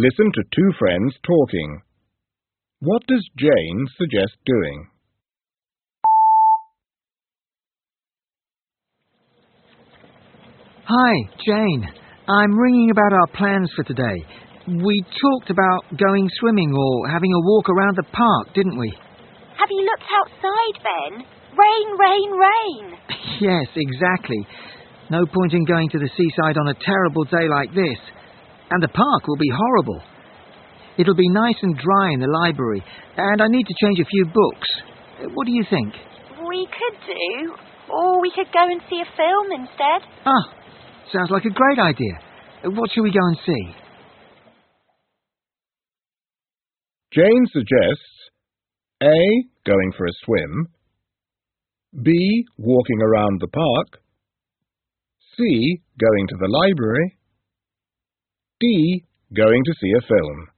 Listen to two friends talking. What does Jane suggest doing? Hi, Jane. I'm ringing about our plans for today. We talked about going swimming or having a walk around the park, didn't we? Have you looked outside, Ben? Rain, rain, rain. yes, exactly. No point in going to the seaside on a terrible day like this. And the park will be horrible. It'll be nice and dry in the library, and I need to change a few books. What do you think? We could do. Or we could go and see a film instead. Ah, sounds like a great idea. What shall we go and see? Jane suggests A. Going for a swim B. Walking around the park C. Going to the library D. Going to see a film